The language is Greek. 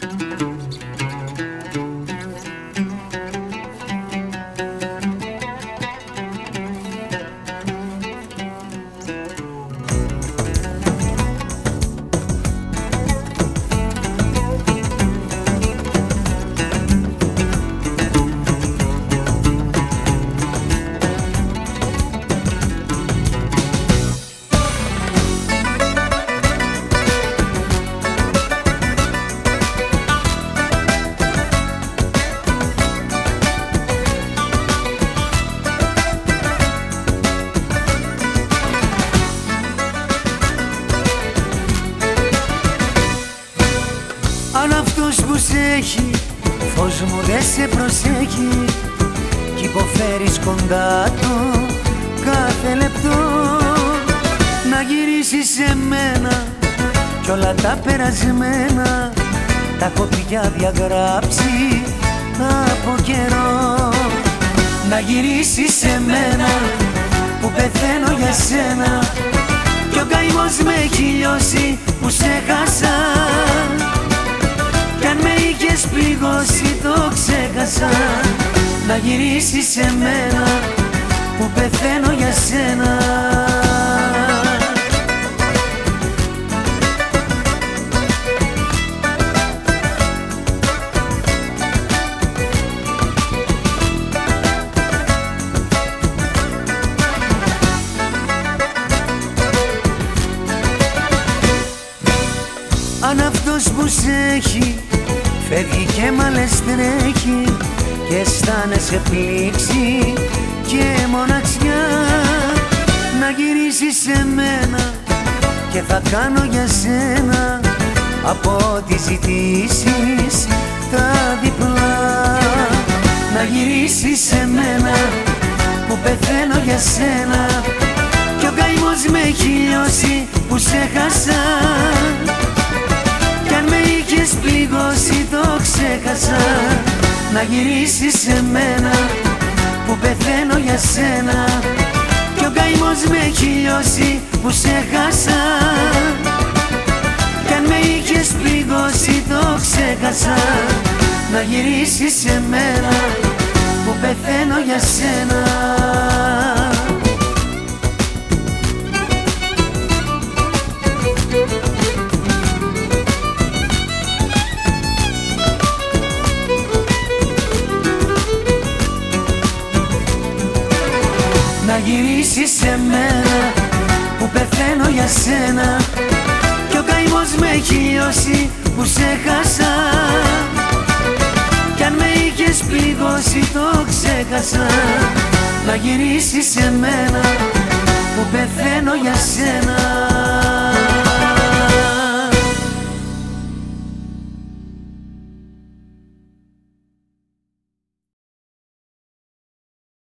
Αν που σε έχει Φως μου δεν σε προσέχει. Κι υποφέρεις κοντά του Κάθε λεπτό. Να γυρίσεις σε μένα Κι όλα τα περασμένα. Τα έχω πια διαγράψει Από καιρό. Να γυρίσεις σε μένα Που πεθαίνω για σένα. Κι ο καημός με έχει λιώσει Που σε χάσα ξέχασα Να γυρίσεις σε μένα που πεθαίνω για σένα. Αν αυτός που σε έχει Φεύγει και μ' τρέχει και αισθάνεσαι πλήξη και μοναξιά. Να γυρίσεις σε μένα και θα κάνω για σένα από ό,τι ζητήσεις τα διπλά. Να γυρίσεις σε μένα που πεθαίνω για σένα κι ο καημός με έχει λιώσει που σε χάσα ξέχασα να γυρίσεις σε μένα που πεθαίνω για σένα. Κι ο καημός με έχει λιώσει που σε χάσα κι αν με είχες πληγώσει το ξέχασα. Να γυρίσεις σε μένα που πεθαίνω για σένα Να γυρίσεις σε μένα που πεθαίνω για σένα. Κι ο καημός με έχει λιώσει που σε χάσα. Κι αν με είχες πληγώσει το ξέχασα. Να γυρίσεις σε μένα που πεθαίνω για σένα